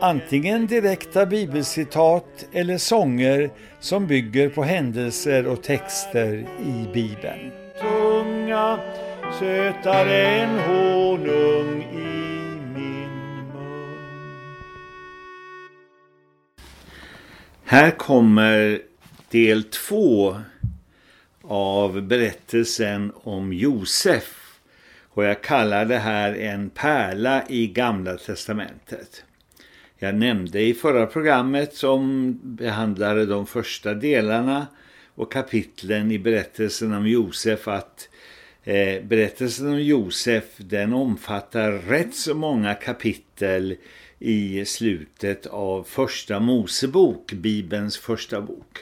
antingen direkta bibelcitat eller sånger som bygger på händelser och texter i Bibeln. Tunga, sötare än honung i min mun. Här kommer del två av berättelsen om Josef och jag kallar det här en pärla i Gamla testamentet. Jag nämnde i förra programmet som behandlade de första delarna och kapitlen i berättelsen om Josef att eh, berättelsen om Josef den omfattar rätt så många kapitel i slutet av första Mosebok, Bibelns första bok.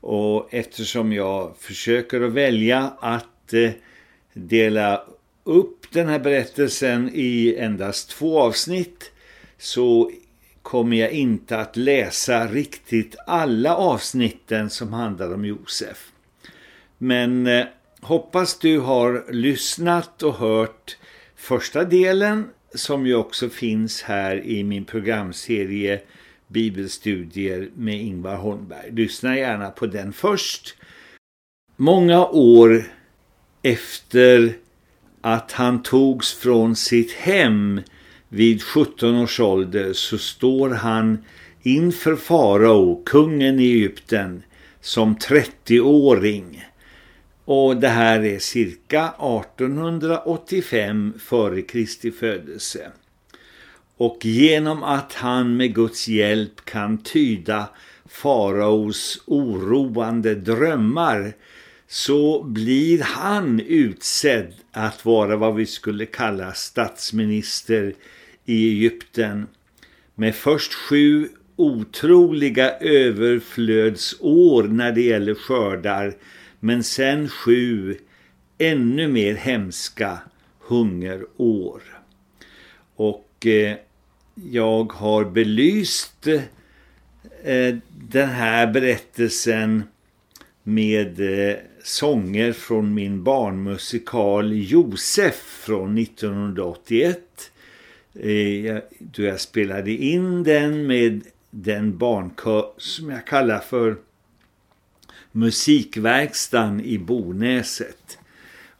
Och eftersom jag försöker att välja att eh, dela upp den här berättelsen i endast två avsnitt så kommer jag inte att läsa riktigt alla avsnitten som handlar om Josef. Men eh, hoppas du har lyssnat och hört första delen som ju också finns här i min programserie Bibelstudier med Ingvar Holmberg. Lyssna gärna på den först. Många år efter att han togs från sitt hem vid 17 års ålder så står han inför farao, kungen i Egypten, som 30-åring. Och det här är cirka 1885 före Kristi födelse. Och genom att han med Guds hjälp kan tyda faraos oroande drömmar så blir han utsedd att vara vad vi skulle kalla statsminister i Egypten med först sju otroliga överflödsår när det gäller skördar men sen sju ännu mer hemska hungerår. Och eh, jag har belyst eh, den här berättelsen med eh, sånger från min barnmusikal Josef från 1981 Eh, då jag spelade in den med den barnkör som jag kallar för musikverkstan i Bonäset.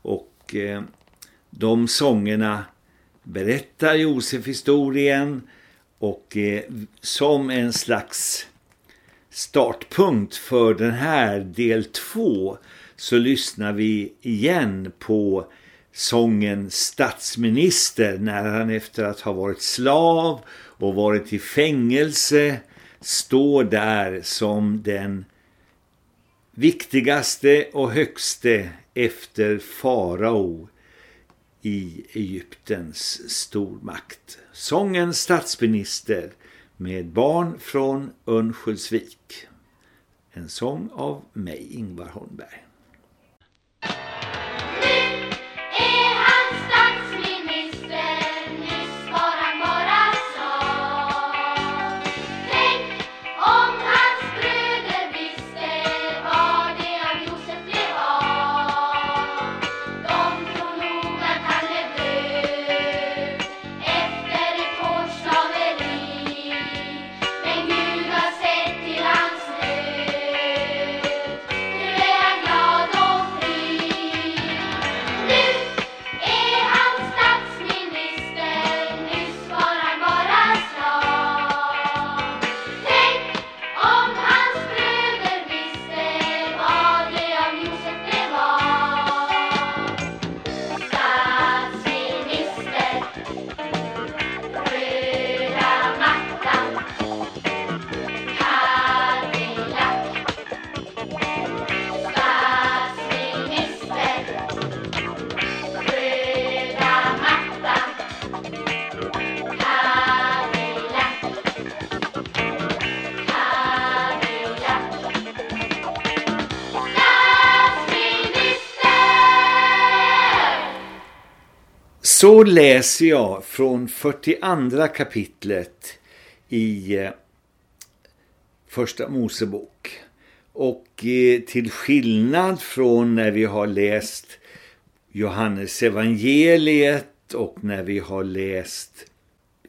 Och eh, de sångerna berättar Josef-historien och eh, som en slags startpunkt för den här del två så lyssnar vi igen på sången statsminister när han efter att ha varit slav och varit i fängelse står där som den viktigaste och högste efter farao i Egyptens stormakt. Sången statsminister med barn från Örnsköldsvik. En sång av mig, Ingvar Holmberg. Då läser jag från 42 kapitlet i eh, första Mosebok. Och eh, till skillnad från när vi har läst Johannes evangeliet och när vi har läst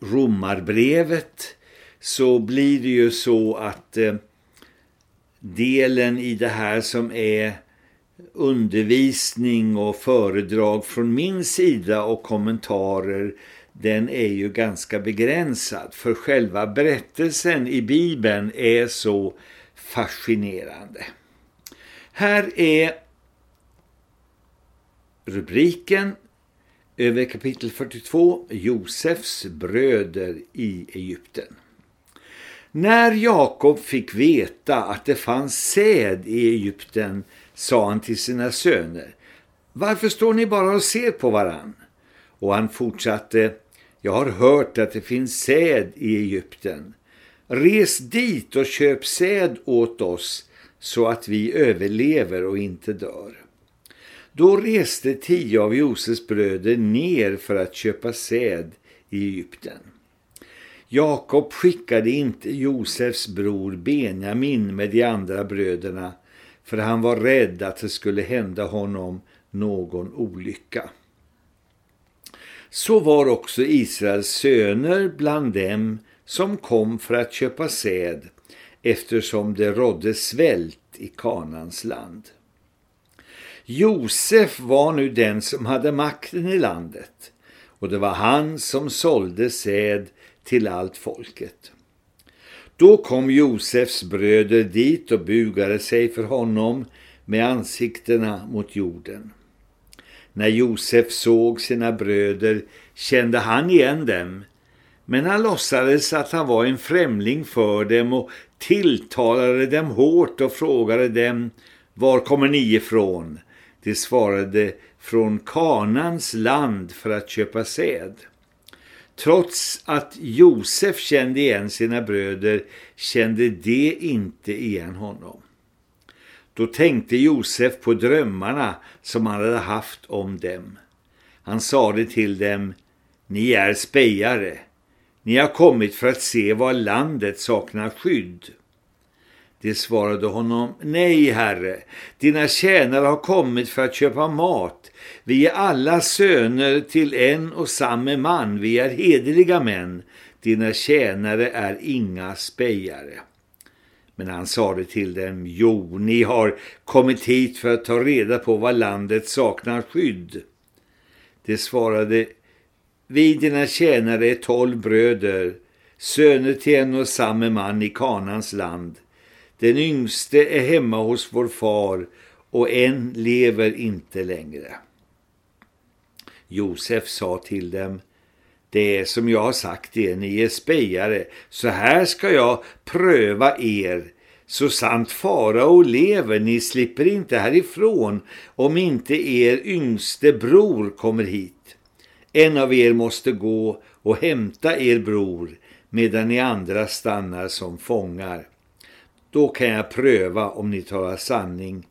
Romarbrevet så blir det ju så att eh, delen i det här som är undervisning och föredrag från min sida och kommentarer den är ju ganska begränsad för själva berättelsen i Bibeln är så fascinerande. Här är rubriken över kapitel 42 Josefs bröder i Egypten. När Jakob fick veta att det fanns säd i Egypten sa han till sina söner Varför står ni bara och ser på varann? Och han fortsatte Jag har hört att det finns säd i Egypten. Res dit och köp säd åt oss så att vi överlever och inte dör. Då reste tio av Josefs bröder ner för att köpa säd i Egypten. Jakob skickade inte Josefs bror Benjamin med de andra bröderna för han var rädd att det skulle hända honom någon olycka. Så var också Israels söner bland dem som kom för att köpa säd eftersom det rådde svält i Kanans land. Josef var nu den som hade makten i landet och det var han som sålde säd till allt folket. Då kom Josefs bröder dit och bugade sig för honom med ansiktena mot jorden. När Josef såg sina bröder kände han igen dem, men han låtsades att han var en främling för dem och tilltalade dem hårt och frågade dem, var kommer ni ifrån? De svarade, från Kanans land för att köpa säd. Trots att Josef kände igen sina bröder kände de inte igen honom. Då tänkte Josef på drömmarna som han hade haft om dem. Han sade till dem, ni är spejare. Ni har kommit för att se var landet saknar skydd. Det svarade honom, nej herre, dina tjänare har kommit för att köpa mat. Vi är alla söner till en och samma man, vi är hederliga män. Dina tjänare är inga spejare. Men han sade till dem, jo, ni har kommit hit för att ta reda på vad landet saknar skydd. Det svarade, vi dina tjänare är tolv bröder, söner till en och samma man i Kanans land. Den yngste är hemma hos vår far och en lever inte längre. Josef sa till dem, det är som jag har sagt er, ni är spejare, så här ska jag pröva er. Så sant fara och lever, ni slipper inte härifrån om inte er yngste bror kommer hit. En av er måste gå och hämta er bror medan ni andra stannar som fångar. Då kan jag pröva om ni talar sanning.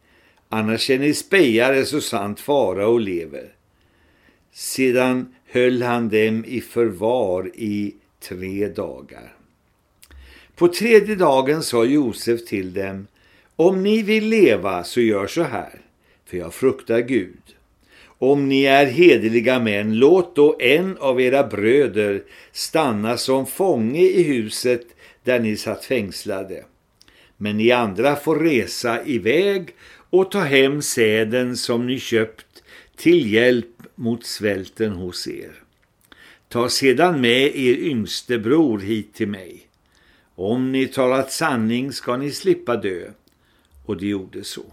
Annars är ni spejare så sant fara och lever. Sedan höll han dem i förvar i tre dagar. På tredje dagen sa Josef till dem, om ni vill leva så gör så här, för jag fruktar Gud. Om ni är hederliga män, låt då en av era bröder stanna som fånge i huset där ni satt fängslade men ni andra får resa iväg och ta hem säden som ni köpt till hjälp mot svälten hos er. Ta sedan med er yngste bror hit till mig. Om ni talat sanning ska ni slippa dö. Och de gjorde så.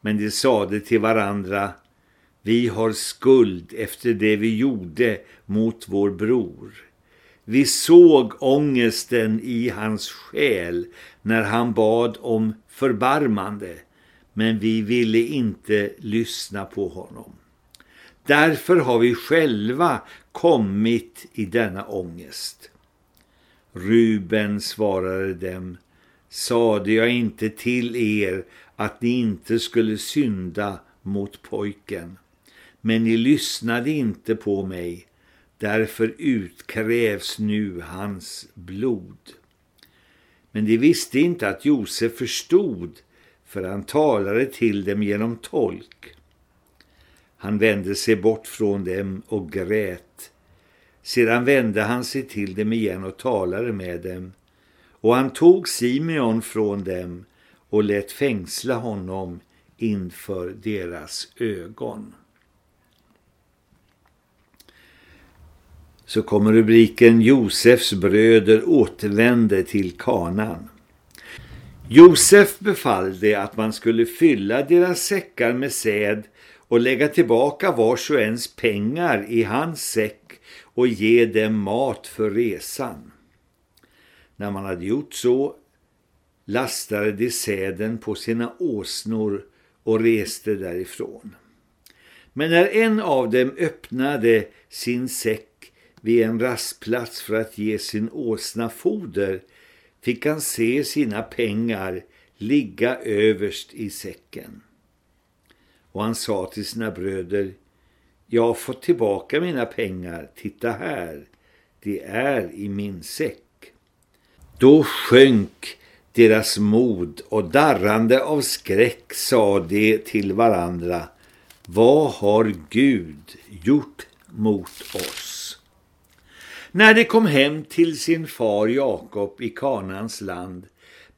Men de sade till varandra, vi har skuld efter det vi gjorde mot vår bror. Vi såg ångesten i hans själ när han bad om förbarmande, men vi ville inte lyssna på honom. Därför har vi själva kommit i denna ångest. Ruben svarade dem, sade jag inte till er att ni inte skulle synda mot pojken. men ni lyssnade inte på mig. Därför utkrävs nu hans blod. Men de visste inte att Josef förstod, för han talade till dem genom tolk. Han vände sig bort från dem och grät. Sedan vände han sig till dem igen och talade med dem. Och han tog Simeon från dem och lät fängsla honom inför deras ögon. Så kommer rubriken Josefs bröder återvände till kanan. Josef befallde att man skulle fylla deras säckar med säd och lägga tillbaka vars och ens pengar i hans säck och ge dem mat för resan. När man hade gjort så lastade de säden på sina åsnor och reste därifrån. Men när en av dem öppnade sin säck vid en rastplats för att ge sin åsna foder fick han se sina pengar ligga överst i säcken. Och han sa till sina bröder, jag har fått tillbaka mina pengar, titta här, det är i min säck. Då sjönk deras mod och darrande av skräck sa de till varandra, vad har Gud gjort mot oss? När de kom hem till sin far Jakob i Kanans land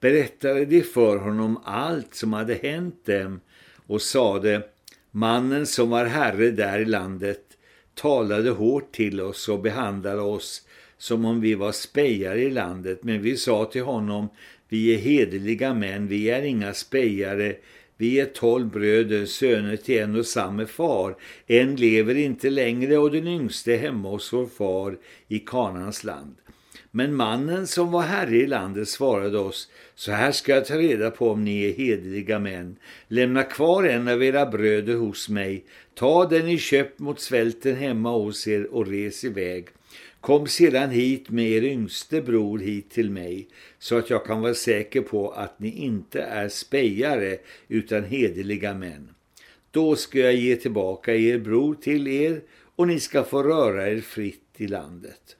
berättade de för honom allt som hade hänt dem och sade, mannen som var herre där i landet talade hårt till oss och behandlade oss som om vi var spejare i landet, men vi sa till honom, vi är hederliga män, vi är inga spejare, vi är tolv bröder, söner till en och samma far. En lever inte längre och den yngste hemma hos vår far i Kanans land. Men mannen som var herre i landet svarade oss, så här ska jag ta reda på om ni är hederliga män. Lämna kvar en av era bröder hos mig, ta den ni köpt mot svälten hemma hos er och res iväg. Kom sedan hit med er yngste bror hit till mig så att jag kan vara säker på att ni inte är spejare utan hederliga män. Då ska jag ge tillbaka er bror till er och ni ska få röra er fritt i landet.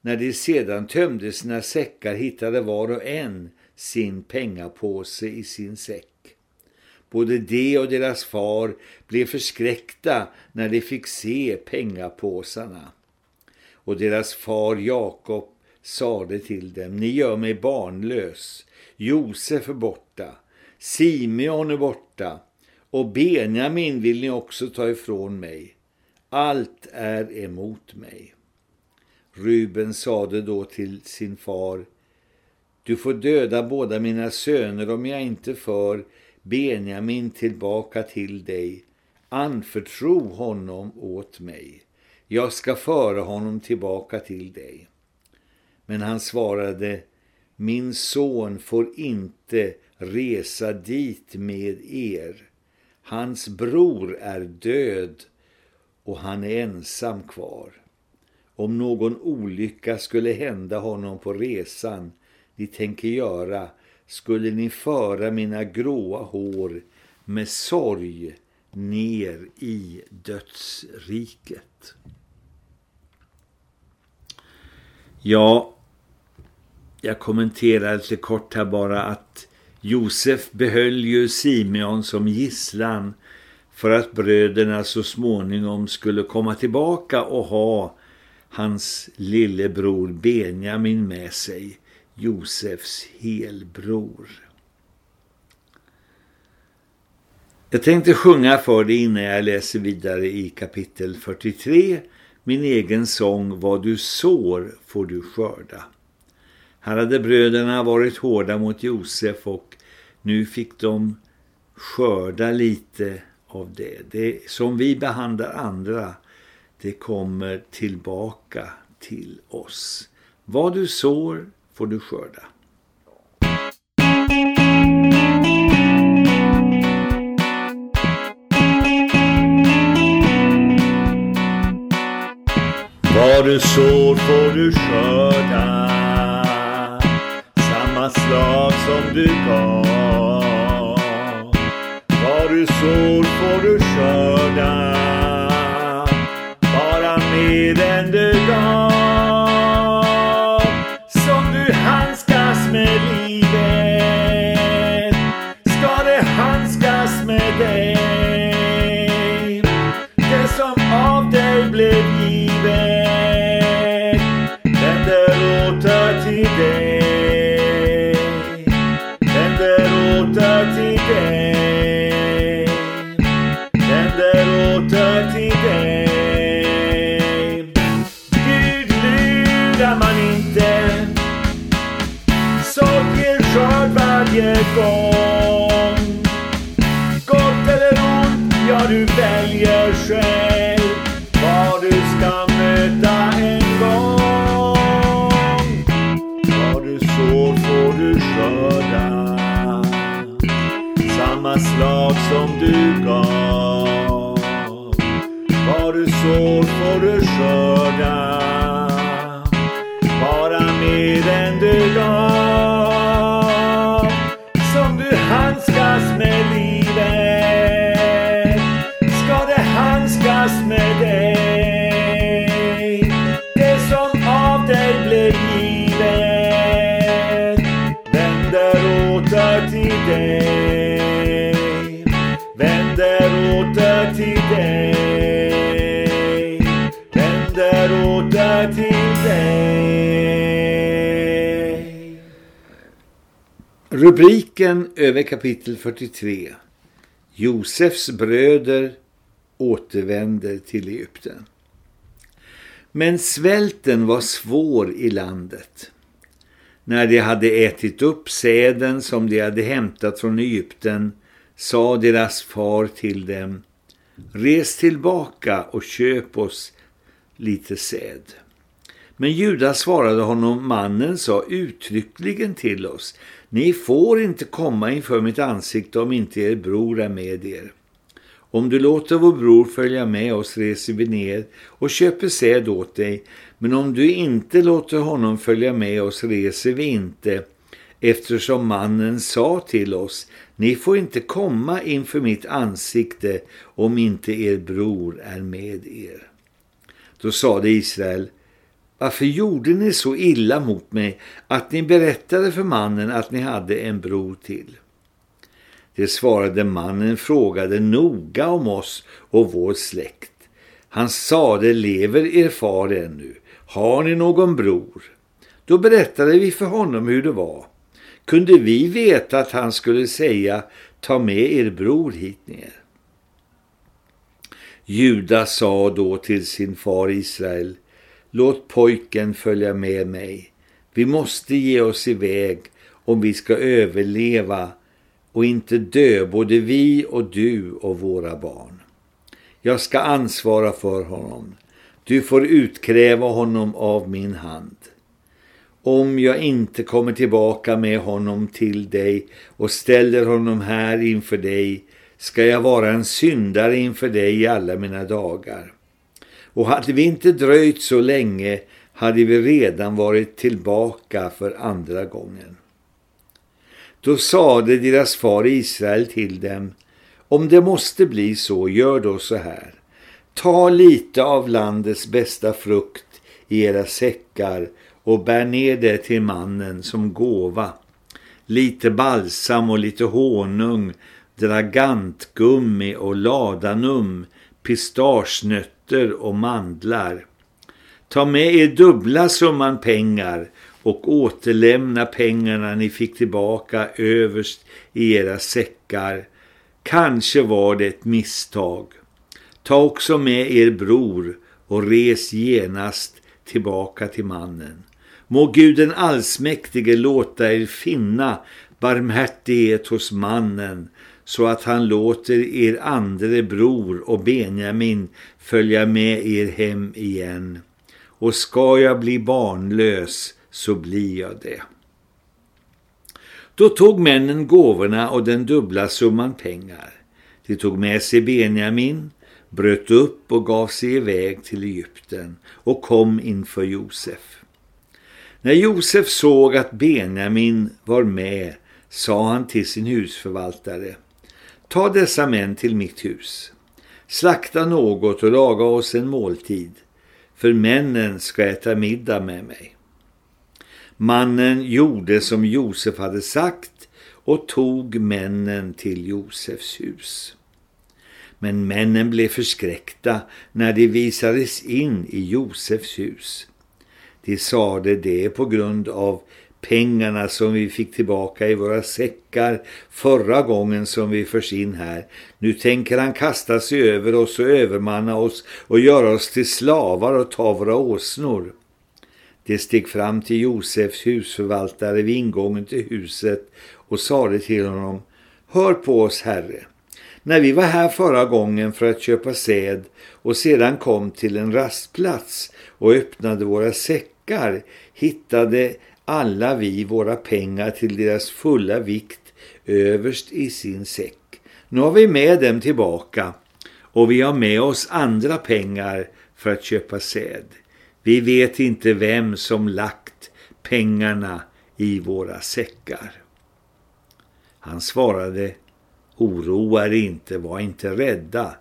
När de sedan tömde sina säckar hittade var och en sin pengapåse i sin säck. Både de och deras far blev förskräckta när de fick se pengapåsarna. Och deras far Jakob sade till dem, ni gör mig barnlös. Josef är borta, Simeon är borta och Benjamin vill ni också ta ifrån mig. Allt är emot mig. Ruben sade då till sin far, du får döda båda mina söner om jag inte för Benjamin tillbaka till dig. Anförtro honom åt mig. Jag ska föra honom tillbaka till dig. Men han svarade, min son får inte resa dit med er. Hans bror är död och han är ensam kvar. Om någon olycka skulle hända honom på resan ni tänker göra skulle ni föra mina gråa hår med sorg ner i dödsriket. Ja, jag kommenterar lite kort här bara att Josef behöll ju Simeon som gisslan för att bröderna så småningom skulle komma tillbaka och ha hans lillebror Benjamin med sig, Josefs helbror. Jag tänkte sjunga för dig innan jag läser vidare i kapitel 43 min egen sång Vad du sår får du skörda. Här hade bröderna varit hårda mot Josef och nu fick de skörda lite av det. Det som vi behandlar andra, det kommer tillbaka till oss. Vad du sår får du skörda. Vad du sår får du skörda Samma slag som du gav Vad du sår får du skörda som du gav. Vad du sår får du skörda, Rubriken över kapitel 43 Josefs bröder återvänder till Egypten. Men svälten var svår i landet. När de hade ätit upp säden som de hade hämtat från Egypten sa deras far till dem Res tillbaka och köp oss lite säd. Men Judas svarade honom, mannen sa uttryckligen till oss ni får inte komma inför mitt ansikte om inte er bror är med er. Om du låter vår bror följa med oss reser vi ner och köper säd åt dig. Men om du inte låter honom följa med oss reser vi inte. Eftersom mannen sa till oss, ni får inte komma inför mitt ansikte om inte er bror är med er. Då sade Israel, varför gjorde ni så illa mot mig att ni berättade för mannen att ni hade en bror till? Det svarade mannen frågade noga om oss och vår släkt. Han sade, lever er far ännu? Har ni någon bror? Då berättade vi för honom hur det var. Kunde vi veta att han skulle säga, ta med er bror hit ner? Judas sa då till sin far Israel, låt pojken följa med mig. Vi måste ge oss iväg om vi ska överleva och inte dö, både vi och du och våra barn. Jag ska ansvara för honom. Du får utkräva honom av min hand. Om jag inte kommer tillbaka med honom till dig och ställer honom här inför dig ska jag vara en syndare inför dig i alla mina dagar. Och hade vi inte dröjt så länge hade vi redan varit tillbaka för andra gången. Då sade deras far Israel till dem, om det måste bli så, gör då så här. Ta lite av landets bästa frukt i era säckar och bär ner det till mannen som gåva. Lite balsam och lite honung, dragantgummi och ladanum, nötter och mandlar. Ta med er dubbla summan pengar och återlämna pengarna ni fick tillbaka överst i era säckar. Kanske var det ett misstag. Ta också med er bror och res genast tillbaka till mannen. Må Gud den allsmäktige låta er finna barmhärtighet hos mannen så att han låter er andre bror och Benjamin följa med er hem igen. Och ska jag bli barnlös så blir jag det. Då tog männen gåvorna och den dubbla summan pengar. De tog med sig Benjamin, bröt upp och gav sig iväg till Egypten och kom inför Josef. När Josef såg att Benjamin var med sa han till sin husförvaltare Ta dessa män till mitt hus. Slakta något och laga oss en måltid, för männen ska äta middag med mig. Mannen gjorde som Josef hade sagt och tog männen till Josefs hus. Men männen blev förskräckta när de visades in i Josefs hus. De sade det på grund av pengarna som vi fick tillbaka i våra säckar förra gången som vi förs in här. Nu tänker han kasta sig över oss och övermanna oss och göra oss till slavar och ta våra åsnor. Det steg fram till Josefs husförvaltare vid ingången till huset och sade till honom Hör på oss, herre. När vi var här förra gången för att köpa säd och sedan kom till en rastplats och öppnade våra säckar hittade alla vi våra pengar till deras fulla vikt överst i sin säck. Nu har vi med dem tillbaka och vi har med oss andra pengar för att köpa säd. Vi vet inte vem som lagt pengarna i våra säckar. Han svarade, oroa er inte, var inte rädda.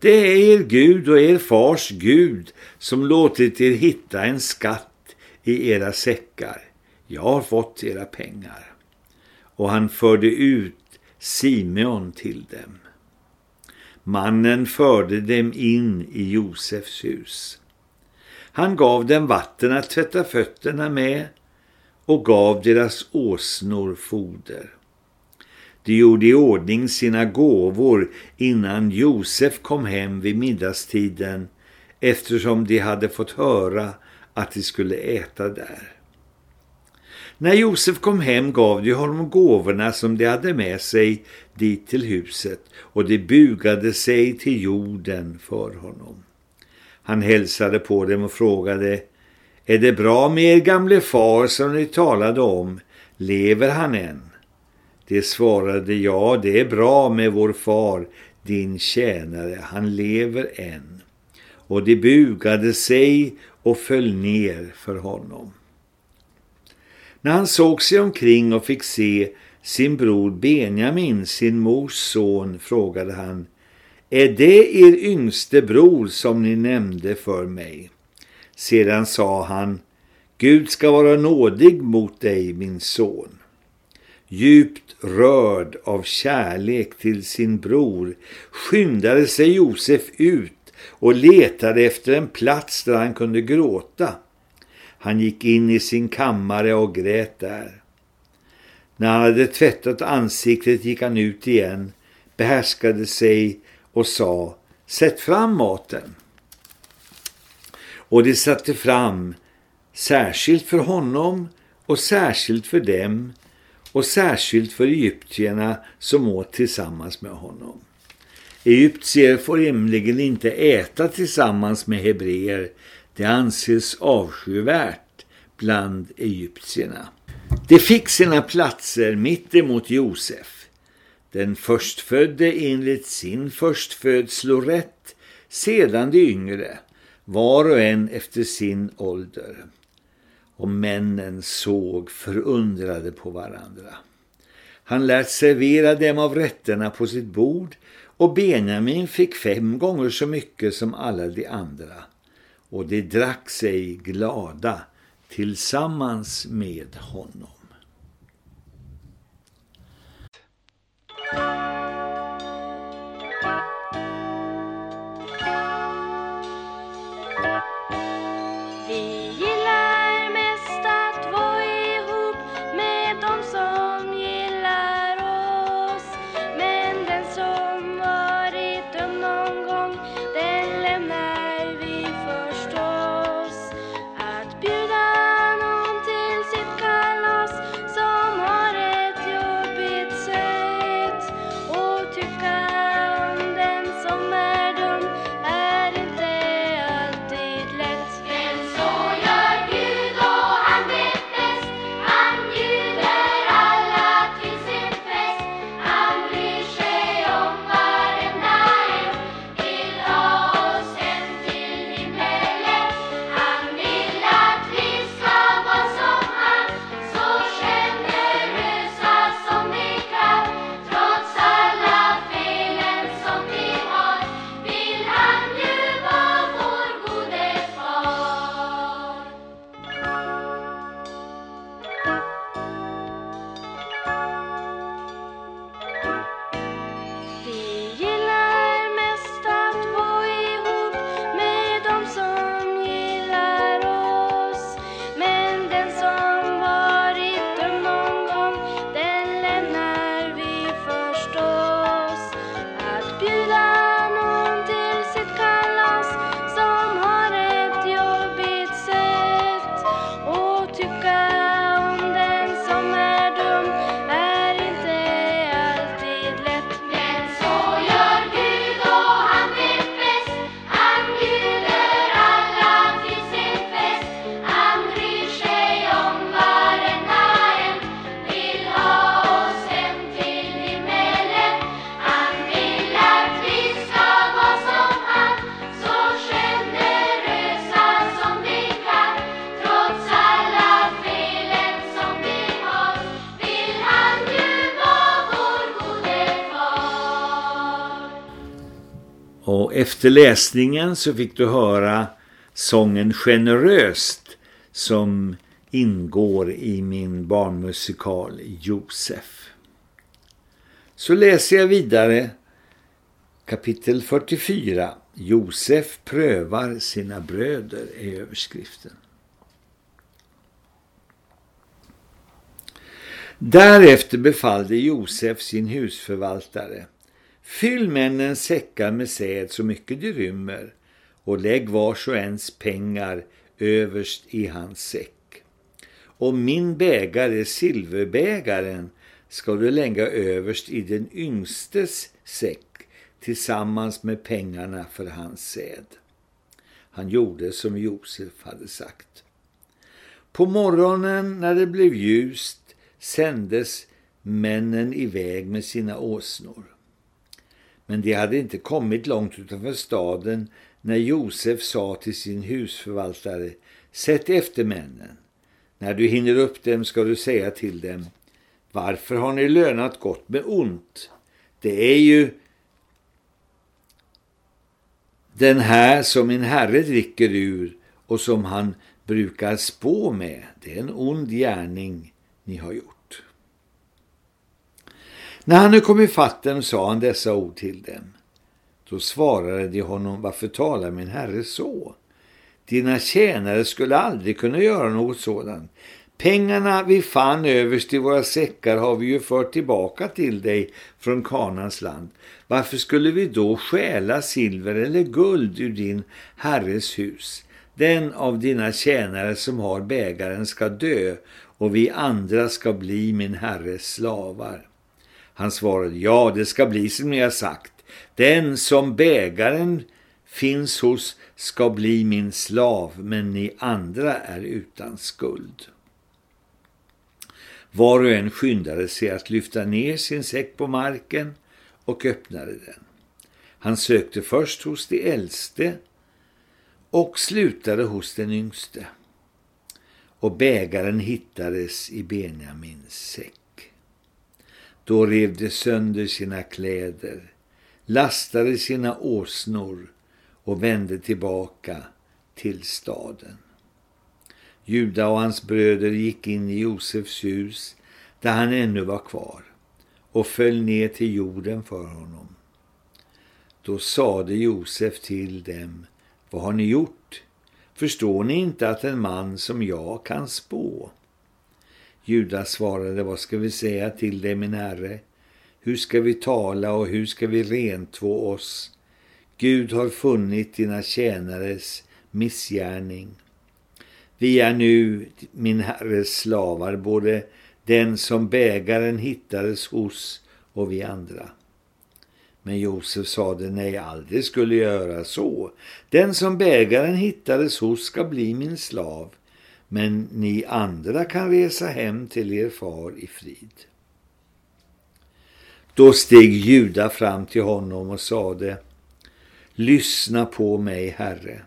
Det är er Gud och er fars Gud som låtit er hitta en skatt i era säckar. Jag har fått era pengar. Och han förde ut Simeon till dem. Mannen förde dem in i Josefs hus. Han gav dem vatten att tvätta fötterna med och gav deras åsnor foder. De gjorde i ordning sina gåvor innan Josef kom hem vid middagstiden eftersom de hade fått höra att de skulle äta där. När Josef kom hem gav de honom gåvorna som de hade med sig dit till huset och de bugade sig till jorden för honom. Han hälsade på dem och frågade Är det bra med er gamle far som ni talade om? Lever han än? Det svarade ja, det är bra med vår far, din tjänare, han lever än. Och de bugade sig och föll ner för honom. När han såg sig omkring och fick se sin bror Benjamin, sin mors son, frågade han Är det er yngste bror som ni nämnde för mig? Sedan sa han Gud ska vara nådig mot dig, min son. Djupt rörd av kärlek till sin bror skyndade sig Josef ut och letade efter en plats där han kunde gråta. Han gick in i sin kammare och grät där. När han hade tvättat ansiktet gick han ut igen, behärskade sig och sa Sätt fram maten. Och de satte fram särskilt för honom och särskilt för dem och särskilt för egyptierna som åt tillsammans med honom. Egyptier får rimligen inte äta tillsammans med hebreer det anses avskyvärt bland egyptierna. De fick sina platser mitt emot Josef. Den förstfödde enligt sin förstfödslorätt, sedan de yngre, var och en efter sin ålder. Och männen såg förundrade på varandra. Han lät servera dem av rätterna på sitt bord och Benjamin fick fem gånger så mycket som alla de andra och de drack sig glada tillsammans med honom. Efter läsningen så fick du höra sången Generöst som ingår i min barnmusikal Josef. Så läser jag vidare kapitel 44. Josef prövar sina bröder i överskriften. Därefter befallde Josef sin husförvaltare. Fyll männens säckar med säd så mycket de rymmer och lägg vars och ens pengar överst i hans säck. Och min bägare, silverbägaren, ska du lägga överst i den yngstes säck tillsammans med pengarna för hans säd. Han gjorde som Josef hade sagt. På morgonen när det blev ljust sändes männen iväg med sina åsnor. Men de hade inte kommit långt utanför staden när Josef sa till sin husförvaltare Sätt efter männen. När du hinner upp dem ska du säga till dem Varför har ni lönat gott med ont? Det är ju den här som min herre dricker ur och som han brukar spå med. Det är en ond gärning ni har gjort. När han nu kom i fatten sa han dessa ord till dem. Då svarade de honom, varför talar min herre så? Dina tjänare skulle aldrig kunna göra något sådant. Pengarna vi fann överst i våra säckar har vi ju fört tillbaka till dig från Kanans land. Varför skulle vi då stjäla silver eller guld ur din herres hus? Den av dina tjänare som har bägaren ska dö och vi andra ska bli min herres slavar. Han svarade, ja det ska bli som jag sagt. Den som bägaren finns hos ska bli min slav, men ni andra är utan skuld. Var och en skyndade sig att lyfta ner sin säck på marken och öppnade den. Han sökte först hos de äldste och slutade hos den yngste. Och bägaren hittades i Benjamins säck. Då rev de sönder sina kläder, lastade sina åsnor och vände tillbaka till staden. Juda och hans bröder gick in i Josefs hus där han ännu var kvar och föll ner till jorden för honom. Då sade Josef till dem, vad har ni gjort? Förstår ni inte att en man som jag kan spå? Judas svarade, vad ska vi säga till dig min herre? Hur ska vi tala och hur ska vi rentvå oss? Gud har funnit dina tjänares missgärning. Vi är nu min herres slavar, både den som bägaren hittades hos och vi andra. Men Josef sade, nej aldrig skulle jag göra så. Den som bägaren hittades hos ska bli min slav, men ni andra kan resa hem till er far i frid. Då steg Juda fram till honom och sade, lyssna på mig, Herre.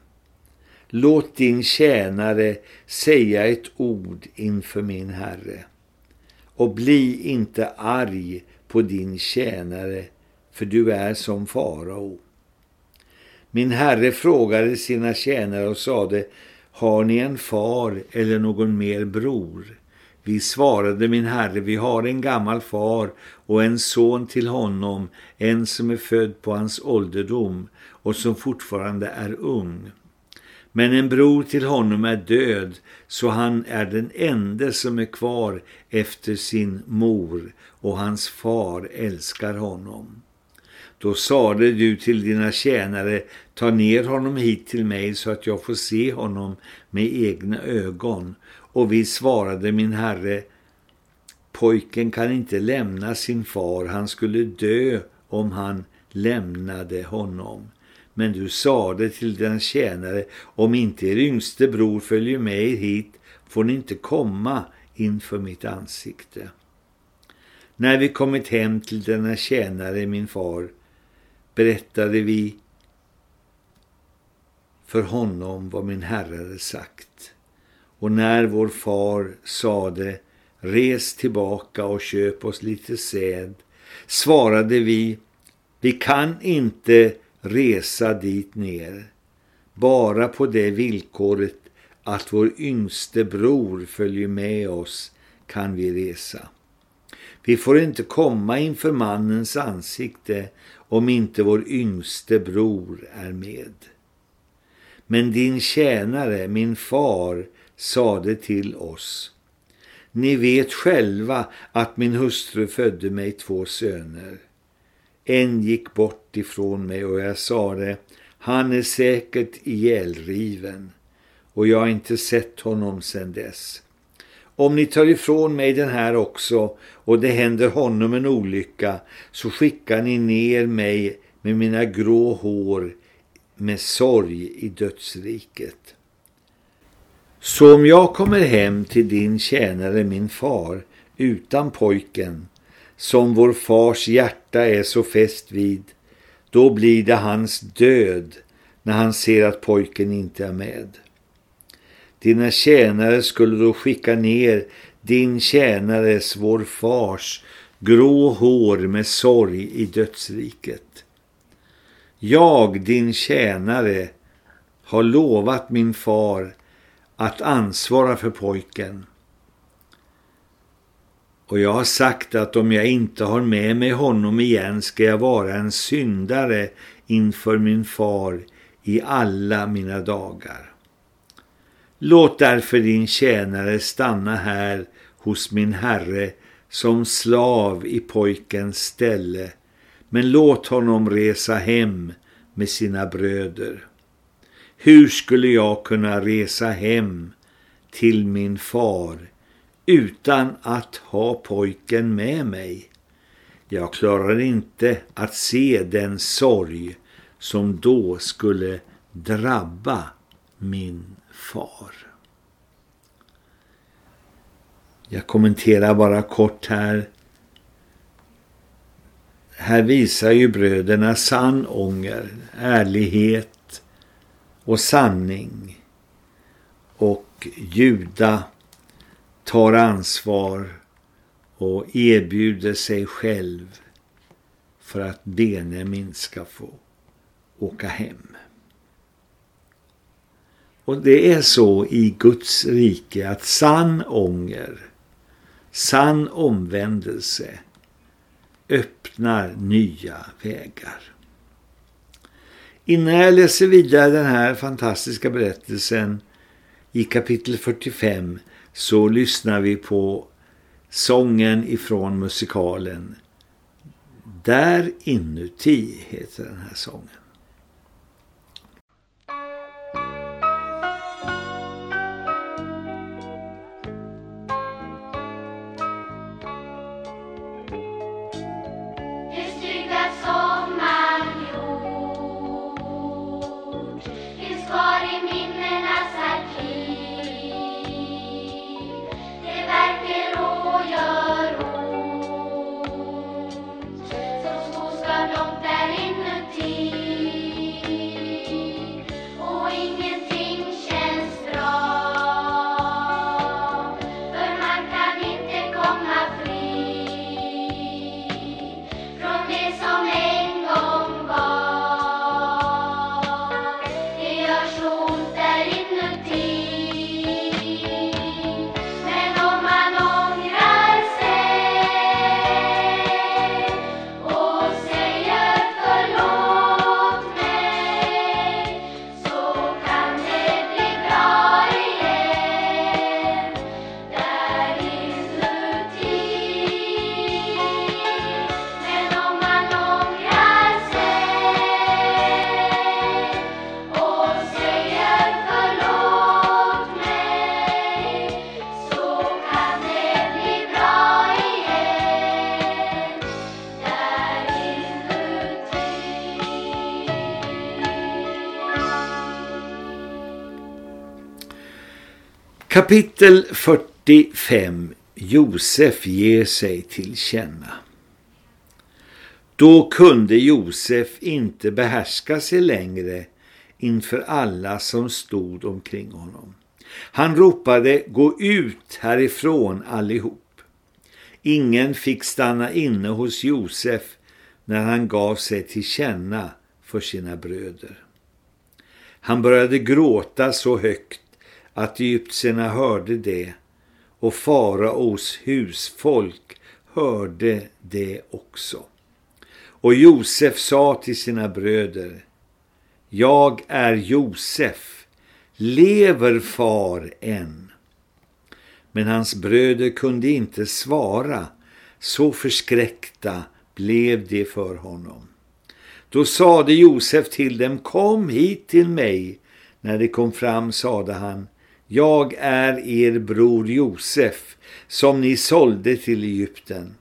Låt din tjänare säga ett ord inför min Herre. Och bli inte arg på din tjänare, för du är som farao. Min herre frågade sina tjänare och sade, har ni en far eller någon mer bror? Vi svarade min herre, vi har en gammal far och en son till honom, en som är född på hans ålderdom och som fortfarande är ung. Men en bror till honom är död, så han är den enda som är kvar efter sin mor och hans far älskar honom. Då sade du till dina tjänare, ta ner honom hit till mig så att jag får se honom med egna ögon. Och vi svarade min herre, pojken kan inte lämna sin far, han skulle dö om han lämnade honom. Men du sade till den tjänare, om inte er yngste bror följer med hit får ni inte komma inför mitt ansikte. När vi kommit hem till denna tjänare, min far, berättade vi för honom vad min herre hade sagt. Och när vår far sade, res tillbaka och köp oss lite säd, svarade vi, vi kan inte resa dit ner. Bara på det villkoret att vår yngste bror följer med oss kan vi resa. Vi får inte komma inför mannens ansikte om inte vår yngste bror är med. Men din tjänare, min far, sade till oss. Ni vet själva att min hustru födde mig två söner. En gick bort ifrån mig och jag sade, han är säkert ihjälriven och jag har inte sett honom sedan dess. Om ni tar ifrån mig den här också och det händer honom en olycka så skickar ni ner mig med mina grå hår med sorg i dödsriket. Så om jag kommer hem till din tjänare min far utan pojken som vår fars hjärta är så fäst vid då blir det hans död när han ser att pojken inte är med. Dina tjänare skulle då skicka ner din tjänares, vår fars, grå hår med sorg i dödsriket. Jag, din tjänare, har lovat min far att ansvara för pojken. Och jag har sagt att om jag inte har med mig honom igen ska jag vara en syndare inför min far i alla mina dagar. Låt därför din tjänare stanna här hos min herre som slav i pojkens ställe, men låt honom resa hem med sina bröder. Hur skulle jag kunna resa hem till min far utan att ha pojken med mig? Jag klarar inte att se den sorg som då skulle drabba min far. Jag kommenterar bara kort här. Här visar ju bröderna sann ånger, ärlighet och sanning. Och Juda tar ansvar och erbjuder sig själv för att Benjamin ska få åka hem. Och det är så i Guds rike att sann ånger, sann omvändelse öppnar nya vägar. Innan jag läser vidare den här fantastiska berättelsen i kapitel 45 så lyssnar vi på sången ifrån musikalen Där inuti heter den här sången. Kapitel 45 Josef ger sig till känna. Då kunde Josef inte behärska sig längre inför alla som stod omkring honom. Han ropade, gå ut härifrån allihop. Ingen fick stanna inne hos Josef när han gav sig till känna för sina bröder. Han började gråta så högt att egyptierna hörde det och faraos husfolk hörde det också. Och Josef sa till sina bröder, jag är Josef, lever far än? Men hans bröder kunde inte svara, så förskräckta blev det för honom. Då sade Josef till dem, kom hit till mig. När de kom fram sade han, jag är er bror Josef som ni sålde till Egypten.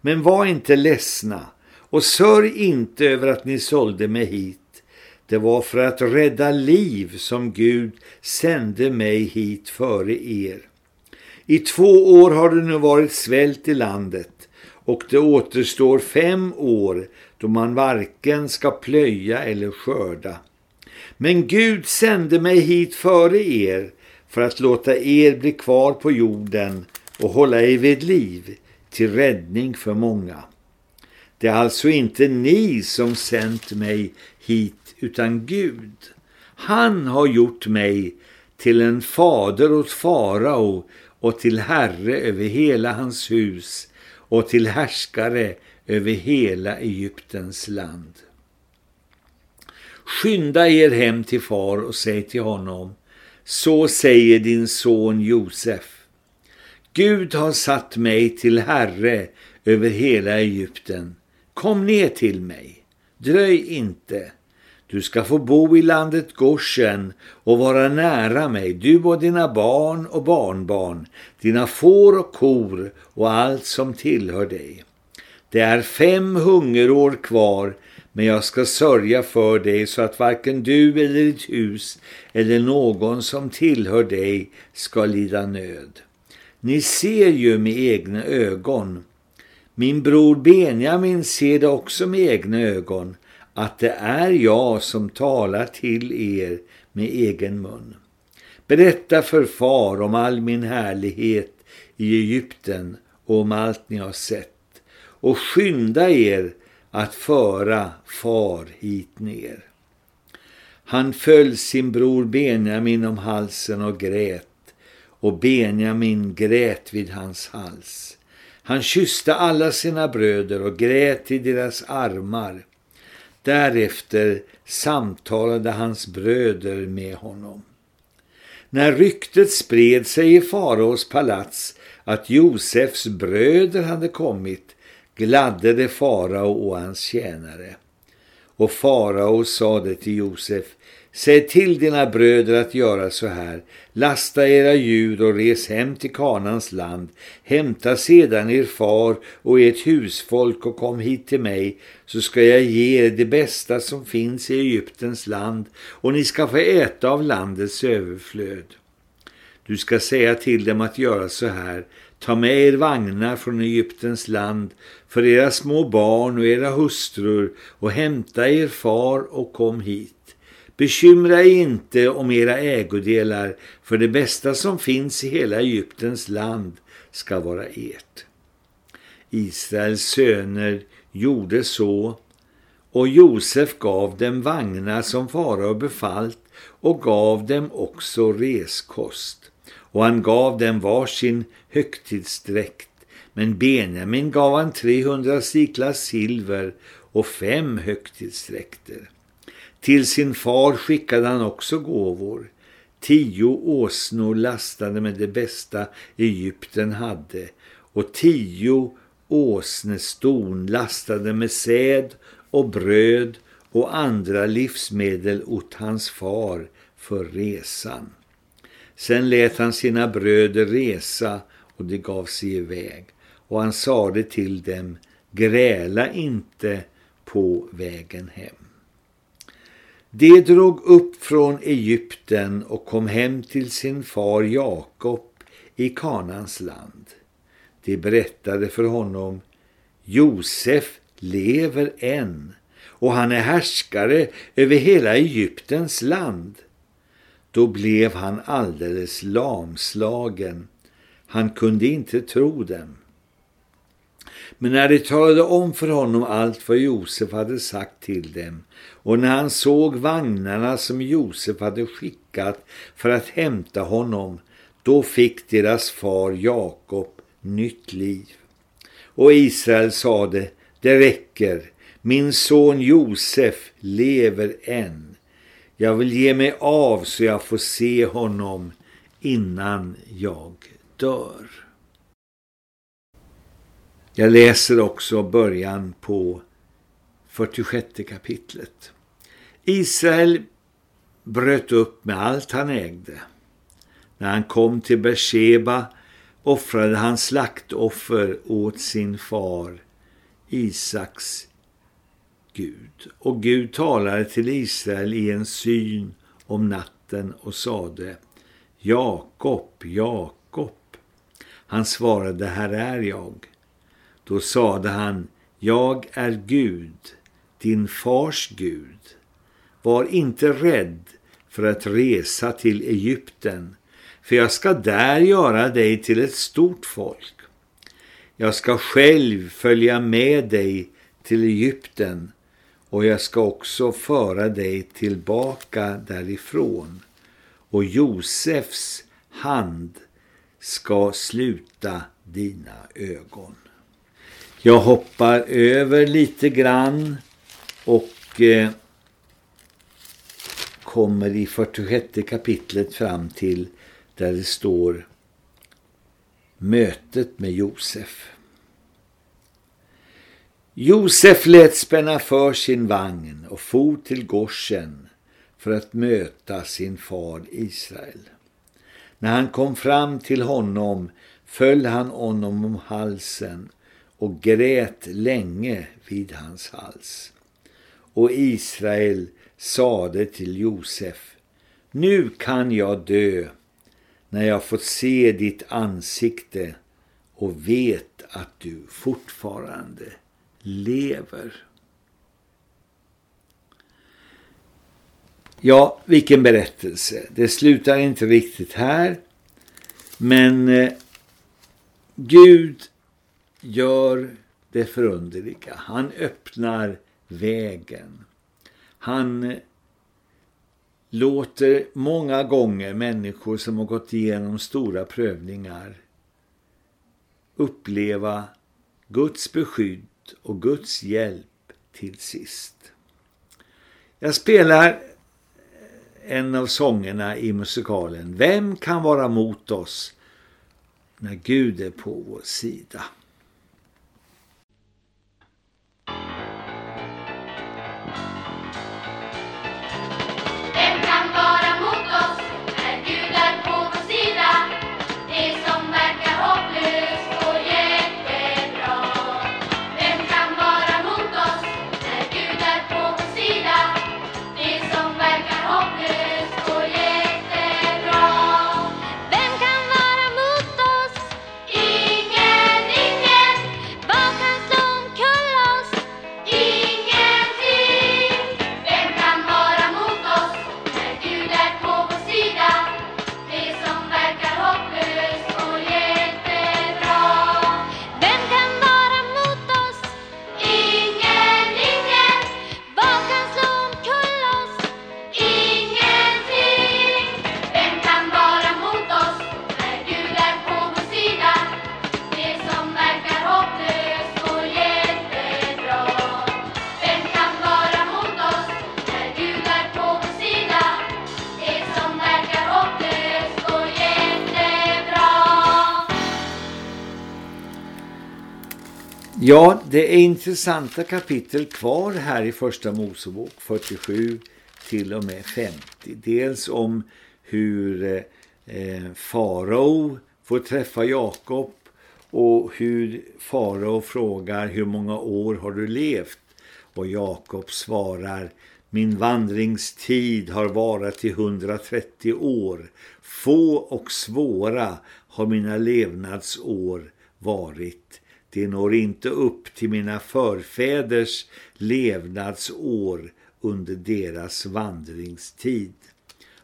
Men var inte ledsna och sörj inte över att ni sålde mig hit. Det var för att rädda liv som Gud sände mig hit före er. I två år har det nu varit svält i landet och det återstår fem år då man varken ska plöja eller skörda. Men Gud sände mig hit före er för att låta er bli kvar på jorden och hålla er vid liv till räddning för många. Det är alltså inte ni som sänt mig hit utan Gud. Han har gjort mig till en fader åt farao och till herre över hela hans hus och till härskare över hela Egyptens land. Skynda er hem till far och säg till honom, så säger din son Josef. Gud har satt mig till herre över hela Egypten. Kom ner till mig, dröj inte. Du ska få bo i landet Goshen och vara nära mig, du och dina barn och barnbarn, dina får och kor och allt som tillhör dig. Det är fem hungerår kvar, men jag ska sörja för dig så att varken du eller ditt hus eller någon som tillhör dig ska lida nöd. Ni ser ju med egna ögon. Min bror Benjamin ser det också med egna ögon att det är jag som talar till er med egen mun. Berätta för far om all min härlighet i Egypten och om allt ni har sett och skynda er att föra far hit ner. Han föll sin bror Benjamin om halsen och grät och Benjamin grät vid hans hals. Han kysste alla sina bröder och grät i deras armar. Därefter samtalade hans bröder med honom. När ryktet spred sig i faraos palats att Josefs bröder hade kommit gladde det farao och hans tjänare. Och farao sade till Josef, säg till dina bröder att göra så här, lasta era djur och res hem till Kanans land, hämta sedan er far och ert husfolk och kom hit till mig, så ska jag ge er det bästa som finns i Egyptens land och ni ska få äta av landets överflöd. Du ska säga till dem att göra så här, Ta med er vagnar från Egyptens land för era små barn och era hustrur och hämta er far och kom hit. Bekymra er inte om era ägodelar, för det bästa som finns i hela Egyptens land ska vara ert. Israels söner gjorde så, och Josef gav dem vagnar som farao befallt och gav dem också reskost och han gav dem var sin högtidsdräkt. Men Benjamin gav han 300 siklar silver och fem högtidsdräkter. Till sin far skickade han också gåvor. Tio åsnor lastade med det bästa Egypten hade och tio åsneston lastade med säd och bröd och andra livsmedel åt hans far för resan. Sen lät han sina bröder resa och de gav sig iväg. Och han sade till dem, gräla inte på vägen hem. De drog upp från Egypten och kom hem till sin far Jakob i Kanans land. De berättade för honom, Josef lever än och han är härskare över hela Egyptens land. Då blev han alldeles lamslagen. Han kunde inte tro dem. Men när de talade om för honom allt vad Josef hade sagt till dem och när han såg vagnarna som Josef hade skickat för att hämta honom, då fick deras far Jakob nytt liv. Och Israel sade, det räcker, min son Josef lever än. Jag vill ge mig av så jag får se honom innan jag dör. Jag läser också början på 46 kapitlet. Israel bröt upp med allt han ägde. När han kom till Beersheba offrade han slaktoffer åt sin far Isaks Gud. Och Gud talade till Israel i en syn om natten och sade Jakob, Jakob. Han svarade, här är jag. Då sade han, jag är Gud, din fars Gud. Var inte rädd för att resa till Egypten, för jag ska där göra dig till ett stort folk. Jag ska själv följa med dig till Egypten och jag ska också föra dig tillbaka därifrån. Och Josefs hand ska sluta dina ögon. Jag hoppar över lite grann och eh, kommer i 46 kapitlet fram till där det står mötet med Josef. Josef lät spänna för sin vagn och for till Gorsen för att möta sin far Israel. När han kom fram till honom föll han honom om halsen och grät länge vid hans hals. Och Israel sade till Josef, nu kan jag dö när jag fått se ditt ansikte och vet att du fortfarande lever. Ja, vilken berättelse. Det slutar inte riktigt här. Men eh, Gud gör det förunderliga. Han öppnar vägen. Han eh, låter många gånger människor som har gått igenom stora prövningar uppleva Guds beskydd och Guds hjälp till sist. Jag spelar en av sångerna i musikalen Vem kan vara mot oss när Gud är på vår sida? Ja, det är intressanta kapitel kvar här i första Mosebok 47 till och med 50. Dels om hur eh, eh, farao får träffa Jakob och hur farao frågar hur många år har du levt? Och Jakob svarar min vandringstid har varit i 130 år. Få och svåra har mina levnadsår varit det når inte upp till mina förfäders levnadsår under deras vandringstid.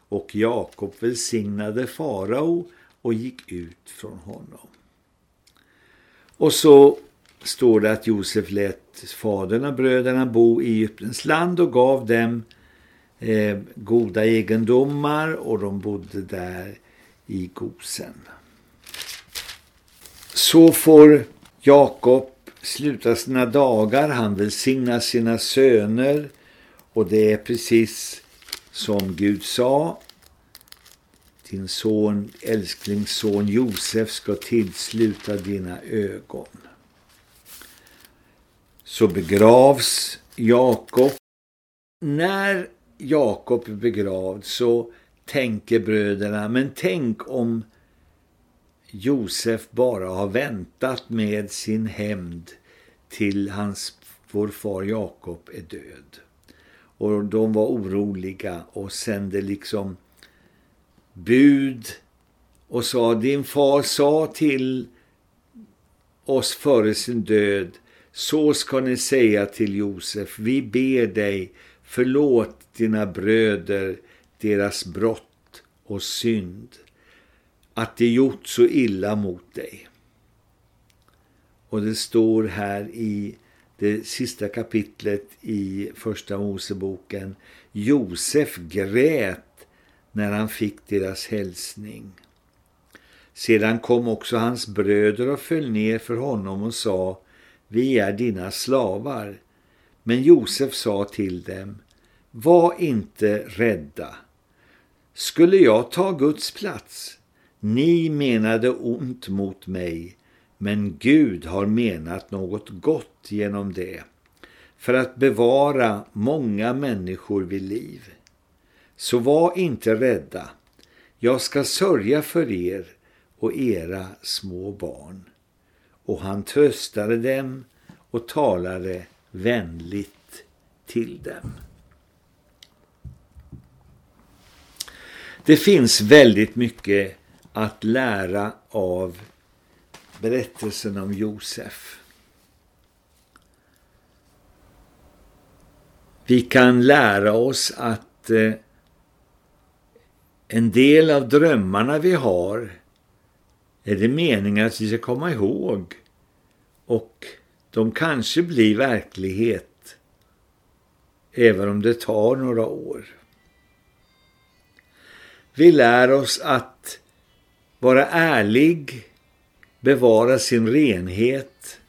Och Jakob välsignade farao och gick ut från honom. Och så står det att Josef lät fadern och bröderna bo i Egyptens land och gav dem eh, goda egendomar och de bodde där i Gosen. Så får Jakob slutar sina dagar, han välsignar sina söner och det är precis som Gud sa. Din son, älsklingsson Josef ska tillsluta dina ögon. Så begravs Jakob. När Jakob är begravd så tänker bröderna, men tänk om Josef bara har väntat med sin hämnd till hans vår far Jakob är död. Och de var oroliga och sände liksom bud och sa din far sa till oss före sin död så ska ni säga till Josef vi ber dig förlåt dina bröder deras brott och synd att de gjort så illa mot dig. Och det står här i det sista kapitlet i första Moseboken. Josef grät när han fick deras hälsning. Sedan kom också hans bröder och föll ner för honom och sa Vi är dina slavar. Men Josef sa till dem Var inte rädda. Skulle jag ta Guds plats? Ni menade ont mot mig, men Gud har menat något gott genom det, för att bevara många människor vid liv. Så var inte rädda, jag ska sörja för er och era små barn. Och han tröstade dem och talade vänligt till dem. Det finns väldigt mycket att lära av berättelsen om Josef. Vi kan lära oss att eh, en del av drömmarna vi har är det meningen att vi ska komma ihåg och de kanske blir verklighet även om det tar några år. Vi lär oss att vara ärlig, bevara sin renhet,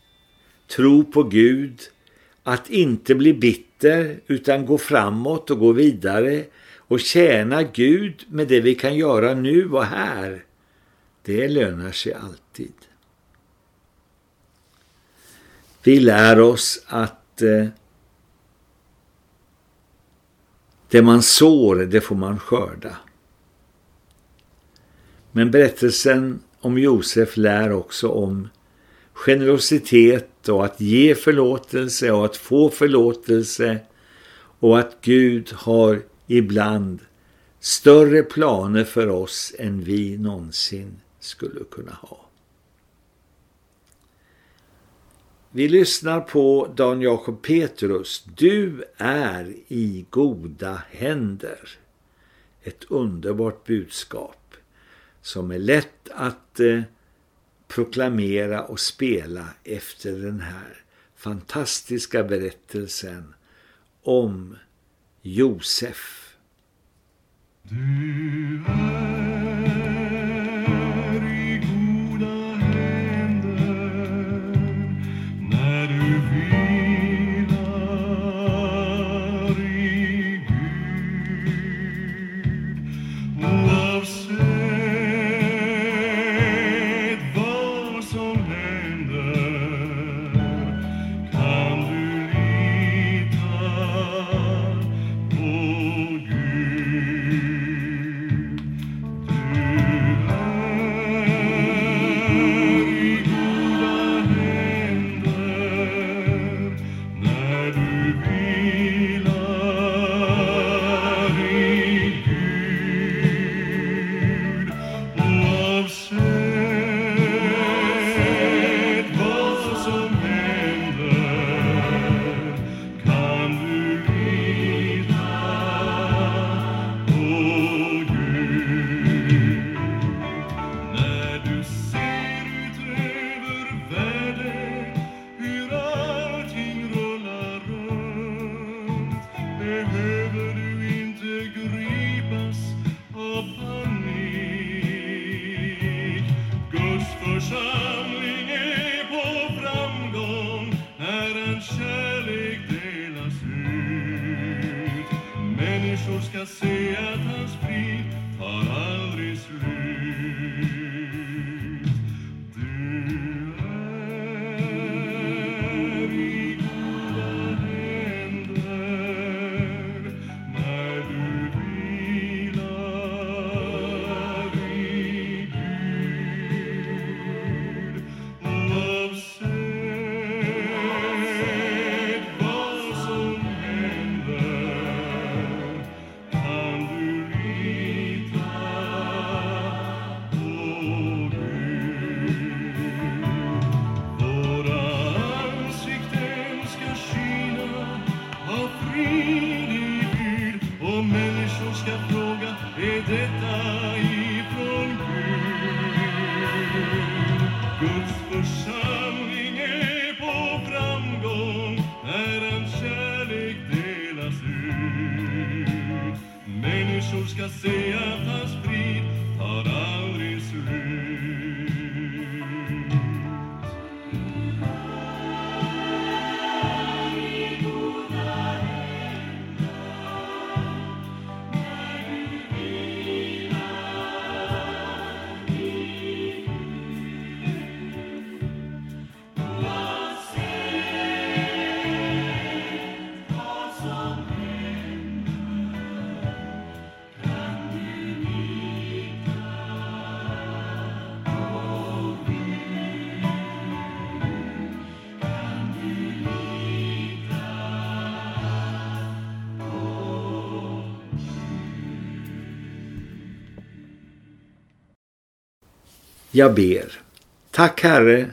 tro på Gud, att inte bli bitter utan gå framåt och gå vidare och tjäna Gud med det vi kan göra nu och här. Det lönar sig alltid. Vi lär oss att eh, det man sår, det får man skörda. Men berättelsen om Josef lär också om generositet och att ge förlåtelse och att få förlåtelse och att Gud har ibland större planer för oss än vi någonsin skulle kunna ha. Vi lyssnar på Dan Jakob Petrus. Du är i goda händer. Ett underbart budskap som är lätt att eh, proklamera och spela efter den här fantastiska berättelsen om Josef. Du är Jag ber. Tack Herre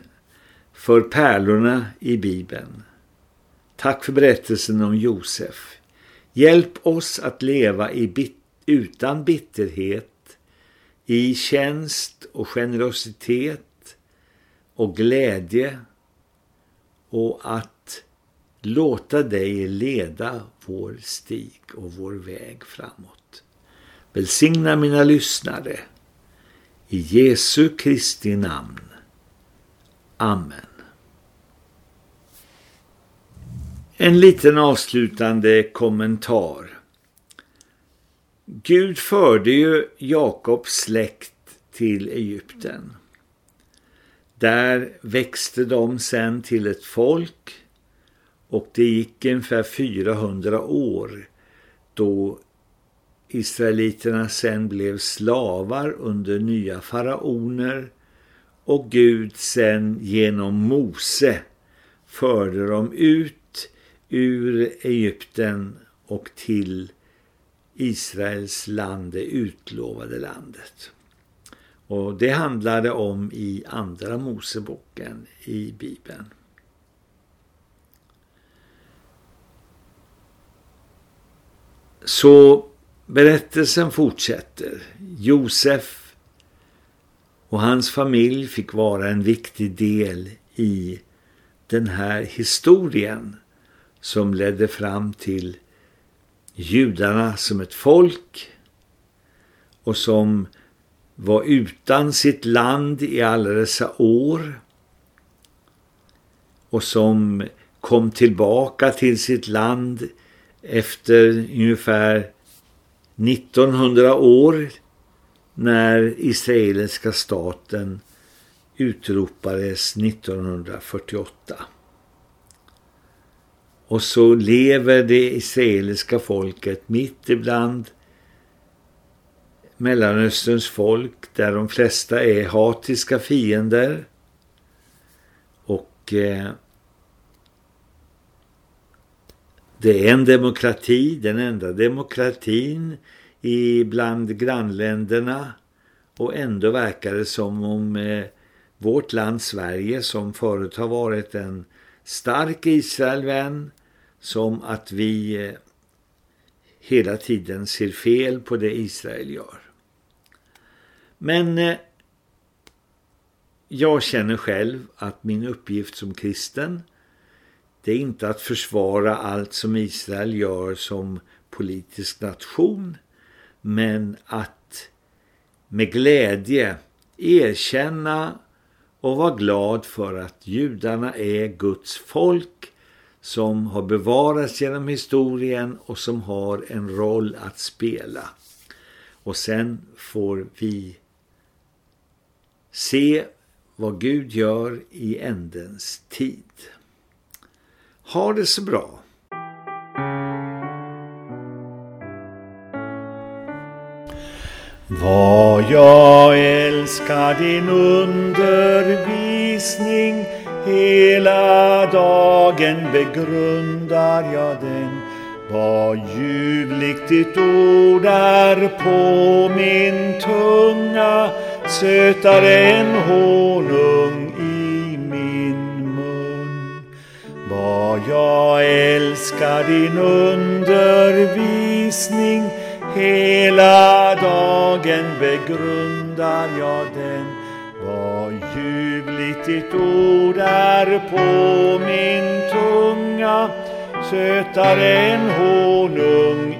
för pärlorna i Bibeln. Tack för berättelsen om Josef. Hjälp oss att leva i bit utan bitterhet, i tjänst och generositet och glädje och att låta dig leda vår stig och vår väg framåt. Välsigna mina lyssnare. I Jesu Kristi namn. Amen. En liten avslutande kommentar. Gud förde ju Jakobs släkt till Egypten. Där växte de sen till ett folk och det gick ungefär 400 år då Israeliterna sen blev slavar under nya faraoner och Gud sen genom Mose förde dem ut ur Egypten och till Israels land, det utlovade landet. Och det handlade om i andra Moseboken i Bibeln. Så berättelsen fortsätter. Josef och hans familj fick vara en viktig del i den här historien som ledde fram till judarna som ett folk och som var utan sitt land i alla dessa år och som kom tillbaka till sitt land efter ungefär 1900 år när israeliska staten utropades 1948. Och så lever det israeliska folket mitt ibland Mellanösterns folk där de flesta är hatiska fiender och eh, det är en demokrati, den enda demokratin i bland grannländerna och ändå verkar det som om eh, vårt land Sverige som förut har varit en stark Israelvän som att vi eh, hela tiden ser fel på det Israel gör. Men eh, jag känner själv att min uppgift som kristen det är inte att försvara allt som Israel gör som politisk nation men att med glädje erkänna och vara glad för att judarna är Guds folk som har bevarats genom historien och som har en roll att spela. Och sen får vi se vad Gud gör i ändens tid. Ha det så bra! Vad jag älskar din undervisning Hela dagen begrundar jag den Vad ljuvligt ditt ord är på min tunga Sötare än honung Jag älskar din undervisning. Hela dagen begrundar jag den. Vad ljuvligt ditt ord är på min tunga. Sötare än honung